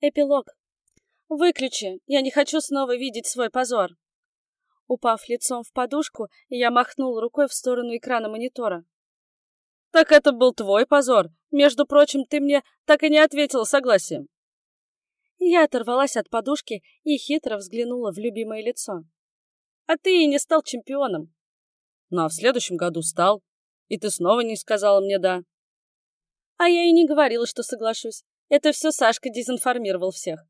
Эпилог. «Выключи! Я не хочу снова видеть свой позор!» Упав лицом в подушку, я махнул рукой в сторону экрана монитора. «Так это был твой позор! Между прочим, ты мне так и не ответила согласием!» Я оторвалась от подушки и хитро взглянула в любимое лицо. «А ты и не стал чемпионом!» «Ну а в следующем году стал, и ты снова не сказала мне «да». «А я и не говорила, что соглашусь. Это все Сашка дезинформировал всех.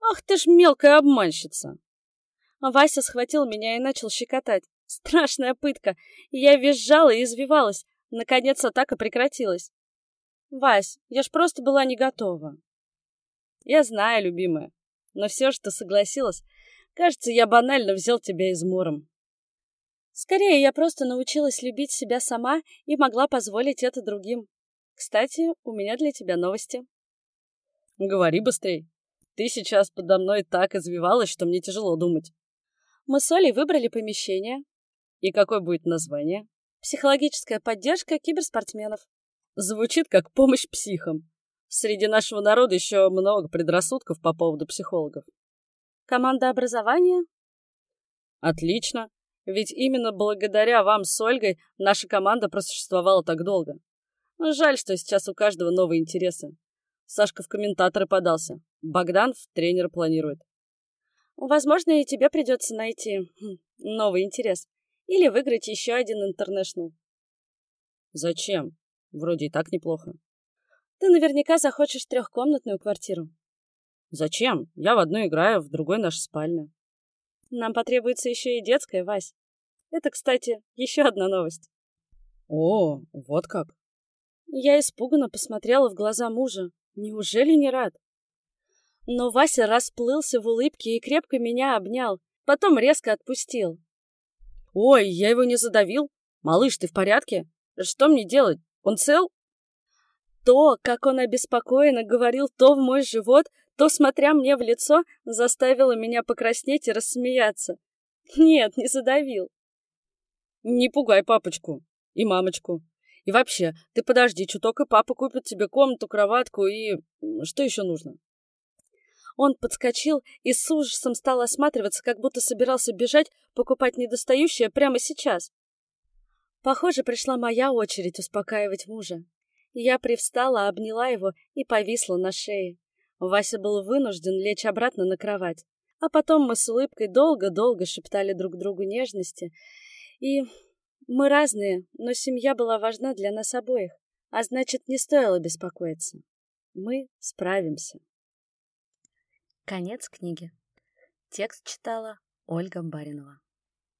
Ах ты ж мелкая обманщица! Вася схватил меня и начал щекотать. Страшная пытка. Я визжала и извивалась. Наконец атака прекратилась. Вась, я ж просто была не готова. Я знаю, любимая. Но все ты согласилась. Кажется, я банально взял тебя измором. Скорее, я просто научилась любить себя сама и могла позволить это другим. Кстати, у меня для тебя новости. Говори быстрей. Ты сейчас подо мной так извивалась, что мне тяжело думать. Мы с Олей выбрали помещение. И какое будет название? Психологическая поддержка киберспортсменов. Звучит как помощь психам. Среди нашего народа еще много предрассудков по поводу психологов. Команда образования? Отлично. Ведь именно благодаря вам с Ольгой наша команда просуществовала так долго. Жаль, что сейчас у каждого новые интересы. Сашка в комментаторы подался. Богдан в тренера планирует. Возможно, и тебе придется найти хм, новый интерес. Или выиграть еще один интернешнл. Зачем? Вроде и так неплохо. Ты наверняка захочешь трехкомнатную квартиру. Зачем? Я в одну играю, в другой наша спальня. Нам потребуется еще и детская, Вась. Это, кстати, еще одна новость. О, вот как. Я испуганно посмотрела в глаза мужа. Неужели не рад? Но Вася расплылся в улыбке и крепко меня обнял, потом резко отпустил. «Ой, я его не задавил? Малыш, ты в порядке? Что мне делать? Он цел?» То, как он обеспокоенно говорил то в мой живот, то, смотря мне в лицо, заставило меня покраснеть и рассмеяться. Нет, не задавил. «Не пугай папочку и мамочку. И вообще, ты подожди, чуток, и папа купит тебе комнату, кроватку и... Что еще нужно?» Он подскочил и с ужасом стал осматриваться, как будто собирался бежать, покупать недостающее прямо сейчас. Похоже, пришла моя очередь успокаивать мужа. Я привстала, обняла его и повисла на шее. Вася был вынужден лечь обратно на кровать. А потом мы с улыбкой долго-долго шептали друг другу нежности. И мы разные, но семья была важна для нас обоих, а значит, не стоило беспокоиться. Мы справимся. Конец книги. Текст читала Ольга Баринова.